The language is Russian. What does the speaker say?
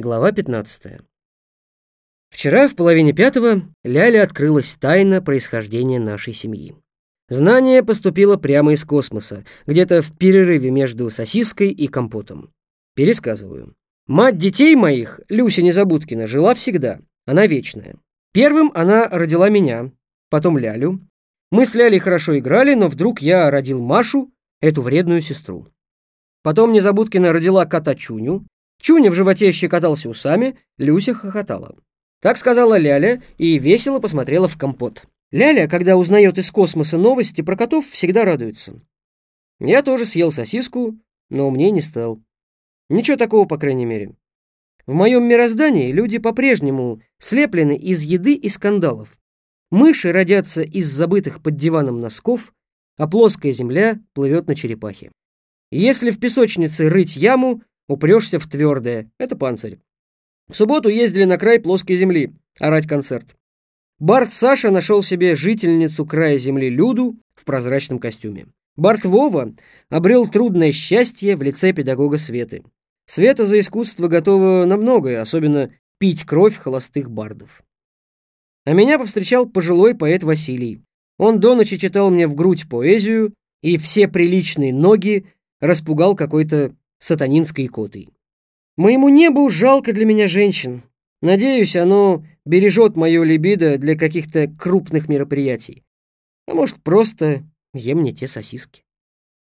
Глава 15. Вчера в половине пятого Ляля открылась тайна происхождения нашей семьи. Знание поступило прямо из космоса, где-то в перерыве между сосиской и компотом. Пересказываю. Мать детей моих, Люся Незабудкина, жила всегда. Она вечная. Первым она родила меня, потом Лялю. Мы с Лялей хорошо играли, но вдруг я родил Машу, эту вредную сестру. Потом Незабудкина родила кота Чуню. Чуня в животе щекотался усами, Люся хохотала. Так сказала Ляля и весело посмотрела в компот. Ляля, когда узнает из космоса новости про котов, всегда радуется. Я тоже съел сосиску, но мне не стал. Ничего такого, по крайней мере. В моем мироздании люди по-прежнему слеплены из еды и скандалов. Мыши родятся из забытых под диваном носков, а плоская земля плывет на черепахе. Если в песочнице рыть яму, упрешься в твердое. Это панцирь. В субботу ездили на край плоской земли, орать концерт. Барт Саша нашел себе жительницу края земли Люду в прозрачном костюме. Барт Вова обрел трудное счастье в лице педагога Светы. Света за искусство готова на многое, особенно пить кровь холостых бардов. А меня повстречал пожилой поэт Василий. Он до ночи читал мне в грудь поэзию, и все приличные ноги распугал какой-то сатанинской икотой. Моему небу жалко для меня женщин. Надеюсь, оно бережет мое либидо для каких-то крупных мероприятий. А может, просто ем не те сосиски.